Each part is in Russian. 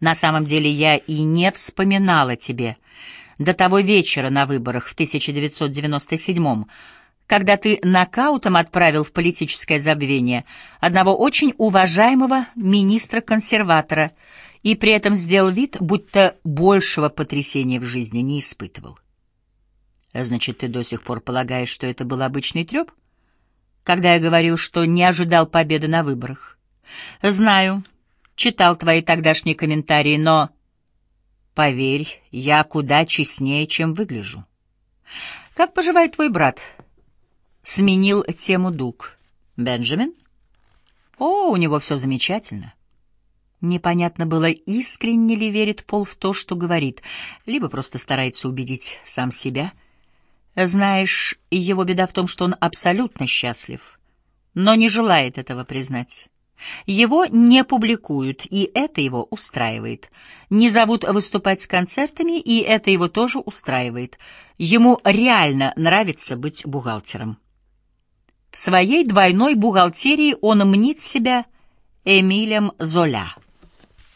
На самом деле я и не вспоминала тебе до того вечера на выборах в 1997 когда ты нокаутом отправил в политическое забвение одного очень уважаемого министра-консерватора и при этом сделал вид, будто большего потрясения в жизни не испытывал. Значит, ты до сих пор полагаешь, что это был обычный треп? Когда я говорил, что не ожидал победы на выборах. Знаю, читал твои тогдашние комментарии, но... Поверь, я куда честнее, чем выгляжу. Как поживает твой брат? Сменил тему Дуг. Бенджамин? О, у него все замечательно. Непонятно было, искренне ли верит Пол в то, что говорит, либо просто старается убедить сам себя — знаешь, его беда в том, что он абсолютно счастлив, но не желает этого признать. Его не публикуют, и это его устраивает. Не зовут выступать с концертами, и это его тоже устраивает. Ему реально нравится быть бухгалтером. В своей двойной бухгалтерии он мнит себя Эмилем Золя,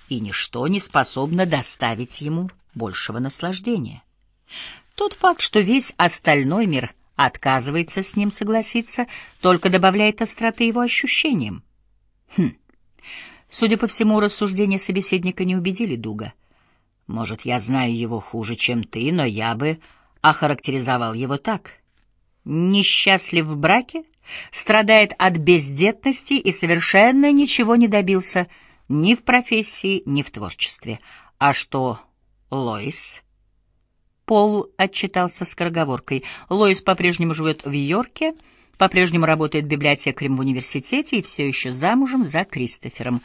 и ничто не способно доставить ему большего наслаждения. Тот факт, что весь остальной мир отказывается с ним согласиться, только добавляет остроты его ощущениям. Хм. Судя по всему, рассуждения собеседника не убедили Дуга. Может, я знаю его хуже, чем ты, но я бы охарактеризовал его так. Несчастлив в браке, страдает от бездетности и совершенно ничего не добился ни в профессии, ни в творчестве. А что Лоис? Пол отчитался скороговоркой. Лоис по-прежнему живет в Йорке, по-прежнему работает библиотекарем в университете и все еще замужем за Кристофером,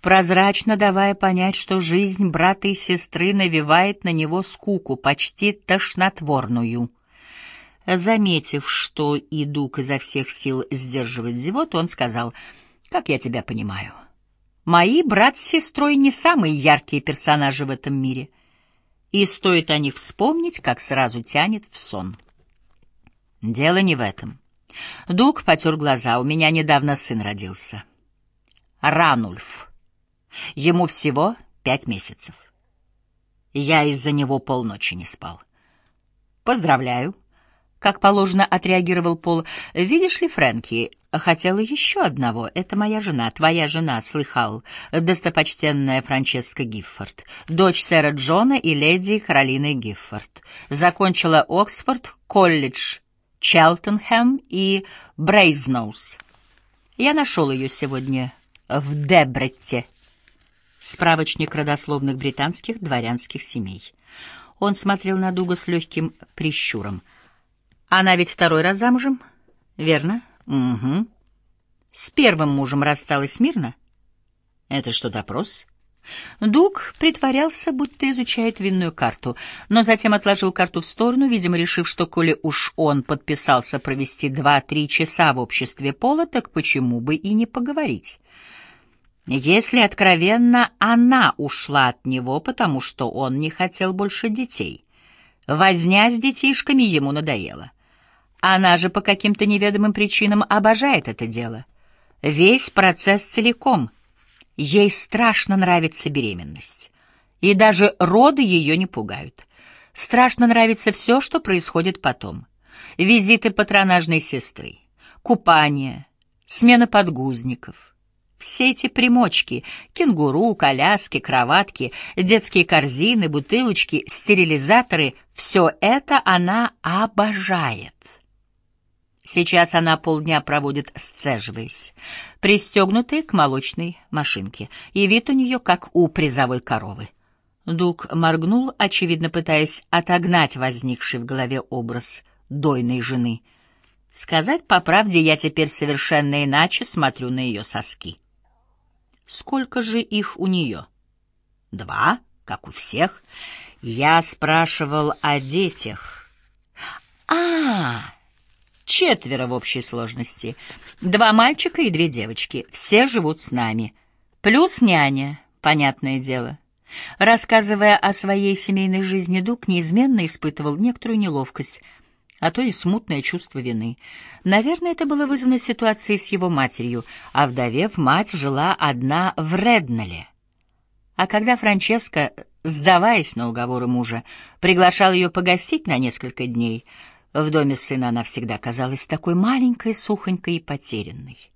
прозрачно давая понять, что жизнь брата и сестры навевает на него скуку, почти тошнотворную. Заметив, что и Дук изо всех сил сдерживает зевот, он сказал, «Как я тебя понимаю, мои брат с сестрой не самые яркие персонажи в этом мире» и стоит о них вспомнить, как сразу тянет в сон. Дело не в этом. Дуг потер глаза. У меня недавно сын родился. Ранульф. Ему всего пять месяцев. Я из-за него полночи не спал. Поздравляю. Как положено, отреагировал Пол. Видишь ли, Фрэнки, хотела еще одного. Это моя жена, твоя жена, слыхал, достопочтенная Франческа Гиффорд, дочь сэра Джона и леди Каролины Гиффорд. Закончила Оксфорд, колледж Челтенхэм и Брейзноус. Я нашел ее сегодня в Дебретте. Справочник родословных британских дворянских семей. Он смотрел на Дуга с легким прищуром — она ведь второй раз замужем, верно? Угу. С первым мужем рассталась мирно? Это что, допрос? Дуг притворялся, будто изучает винную карту, но затем отложил карту в сторону, видимо, решив, что коли уж он подписался провести два-три часа в обществе Пола, так почему бы и не поговорить? Если откровенно, она ушла от него, потому что он не хотел больше детей. Возня с детишками ему надоела. Она же по каким-то неведомым причинам обожает это дело. Весь процесс целиком. Ей страшно нравится беременность. И даже роды ее не пугают. Страшно нравится все, что происходит потом. Визиты патронажной сестры, купание, смена подгузников. Все эти примочки — кенгуру, коляски, кроватки, детские корзины, бутылочки, стерилизаторы — все это она обожает. Сейчас она полдня проводит, сцеживаясь, пристегнутая к молочной машинке, и вид у нее как у призовой коровы. Дуг моргнул, очевидно пытаясь отогнать возникший в голове образ дойной жены. Сказать по правде, я теперь совершенно иначе смотрю на ее соски. Сколько же их у нее? Два, как у всех. Я спрашивал о детях. А, Четверо в общей сложности. Два мальчика и две девочки. Все живут с нами. Плюс няня, понятное дело. Рассказывая о своей семейной жизни, Дуг неизменно испытывал некоторую неловкость, а то и смутное чувство вины. Наверное, это было вызвано ситуацией с его матерью, а вдовев, мать жила одна в Реднале. А когда Франческа, сдаваясь на уговоры мужа, приглашал ее погостить на несколько дней, в доме сына она всегда казалась такой маленькой, сухонькой и потерянной.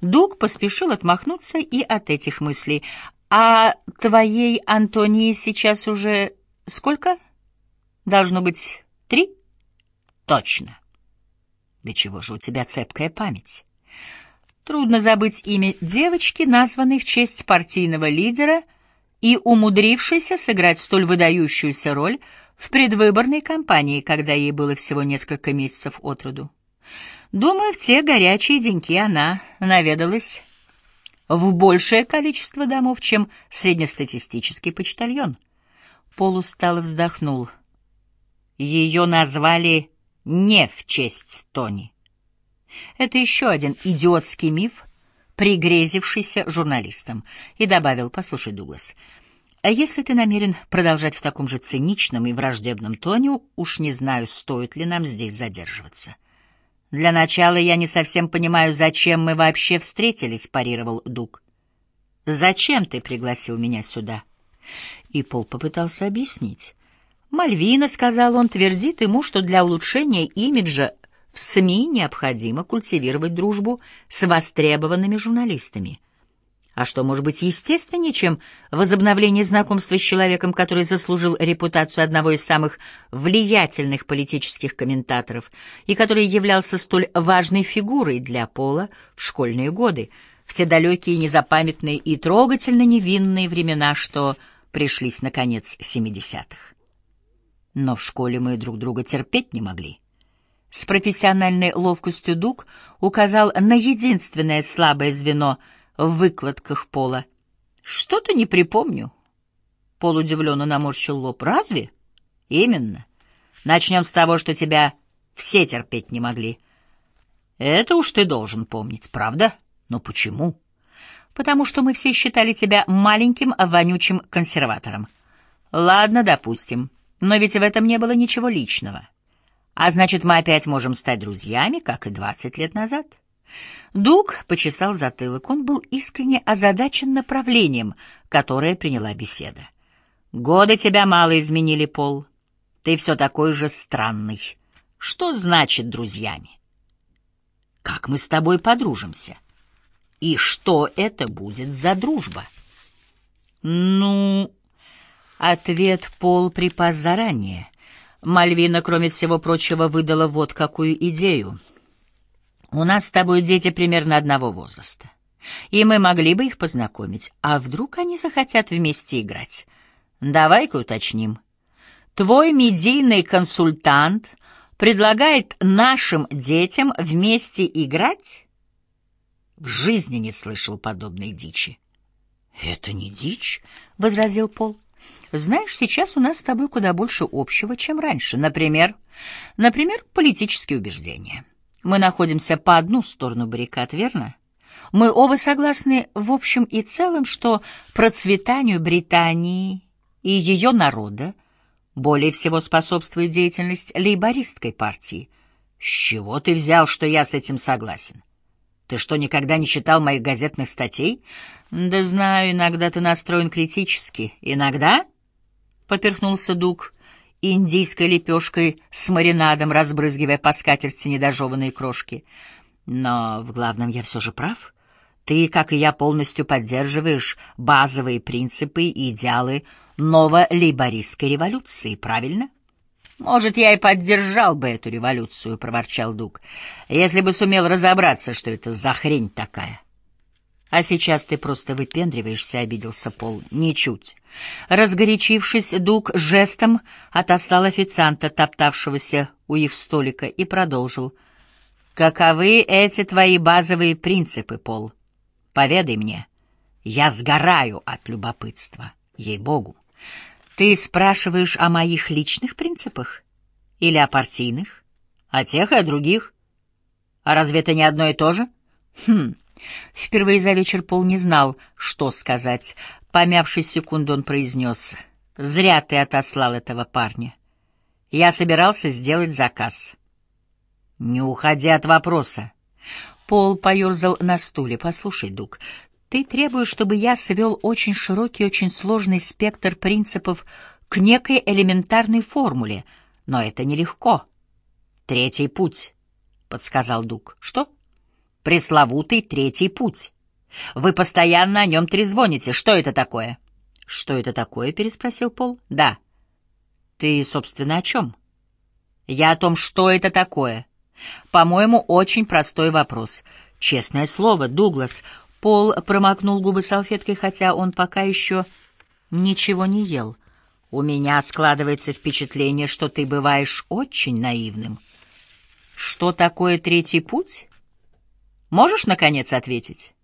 Дуг поспешил отмахнуться и от этих мыслей. «А твоей Антонии сейчас уже сколько? Должно быть, три?» «Точно. Да чего же у тебя цепкая память?» Трудно забыть имя девочки, названной в честь партийного лидера и умудрившейся сыграть столь выдающуюся роль в предвыборной кампании, когда ей было всего несколько месяцев от роду. Думаю, в те горячие деньки она наведалась в большее количество домов, чем среднестатистический почтальон. Пол устало вздохнул. Ее назвали не в честь Тони. Это еще один идиотский миф, пригрезившийся журналистам, и добавил, послушай, Дуглас, а если ты намерен продолжать в таком же циничном и враждебном тоне, уж не знаю, стоит ли нам здесь задерживаться. «Для начала я не совсем понимаю, зачем мы вообще встретились», — парировал Дуг. «Зачем ты пригласил меня сюда?» И Пол попытался объяснить. «Мальвина», — сказал он, — твердит ему, что для улучшения имиджа в СМИ необходимо культивировать дружбу с востребованными журналистами. А что может быть естественнее, чем возобновление знакомства с человеком, который заслужил репутацию одного из самых влиятельных политических комментаторов и который являлся столь важной фигурой для Пола в школьные годы, все далекие, незапамятные и трогательно невинные времена, что пришлись на конец 70-х. Но в школе мы друг друга терпеть не могли. С профессиональной ловкостью Дуг указал на единственное слабое звено — в выкладках пола. Что-то не припомню. Пол удивленно наморщил лоб. Разве? Именно. Начнем с того, что тебя все терпеть не могли. Это уж ты должен помнить, правда? Но почему? Потому что мы все считали тебя маленьким, вонючим консерватором. Ладно, допустим. Но ведь в этом не было ничего личного. А значит, мы опять можем стать друзьями, как и двадцать лет назад. Дуг почесал затылок. Он был искренне озадачен направлением, которое приняла беседа. «Годы тебя мало изменили, Пол. Ты все такой же странный. Что значит друзьями? Как мы с тобой подружимся? И что это будет за дружба?» «Ну...» Ответ Пол припас заранее. Мальвина, кроме всего прочего, выдала вот какую идею — у нас с тобой дети примерно одного возраста, и мы могли бы их познакомить. А вдруг они захотят вместе играть? Давай-ка уточним. Твой медийный консультант предлагает нашим детям вместе играть? В жизни не слышал подобной дичи. «Это не дичь», — возразил Пол. «Знаешь, сейчас у нас с тобой куда больше общего, чем раньше. Например, например, политические убеждения». Мы находимся по одну сторону баррикад, верно? Мы оба согласны в общем и целом, что процветанию Британии и ее народа более всего способствует деятельность лейбористской партии. С чего ты взял, что я с этим согласен? Ты что, никогда не читал моих газетных статей? Да знаю, иногда ты настроен критически. Иногда? — поперхнулся Дуг индийской лепешкой с маринадом, разбрызгивая по скатерти недожеванные крошки. Но в главном я все же прав. Ты, как и я, полностью поддерживаешь базовые принципы и идеалы новолейбористской революции, правильно? Может, я и поддержал бы эту революцию, — проворчал Дуг, — если бы сумел разобраться, что это за хрень такая. — а сейчас ты просто выпендриваешься, — обиделся Пол. Ничуть. Разгорячившись, Дуг жестом отослал официанта, топтавшегося у их столика, и продолжил. Каковы эти твои базовые принципы, Пол? Поведай мне. Я сгораю от любопытства, ей-богу. Ты спрашиваешь о моих личных принципах? Или о партийных? О тех и о других? А разве это не одно и то же? Хм, Впервые за вечер Пол не знал, что сказать. Помявшись секунду, он произнес. «Зря ты отослал этого парня. Я собирался сделать заказ». «Не уходи от вопроса». Пол поерзал на стуле. «Послушай, Дуг, Ты требуешь, чтобы я свел очень широкий, очень сложный спектр принципов к некой элементарной формуле, но это нелегко. Третий путь, — подсказал Дуг. Что? Пресловутый третий путь. Вы постоянно о нем трезвоните. Что это такое? Что это такое? — переспросил Пол. Да. Ты, собственно, о чем? Я о том, что это такое. По-моему, очень простой вопрос. Честное слово, Дуглас, Пол промокнул губы салфеткой, хотя он пока еще ничего не ел. «У меня складывается впечатление, что ты бываешь очень наивным». «Что такое третий путь?» «Можешь, наконец, ответить?»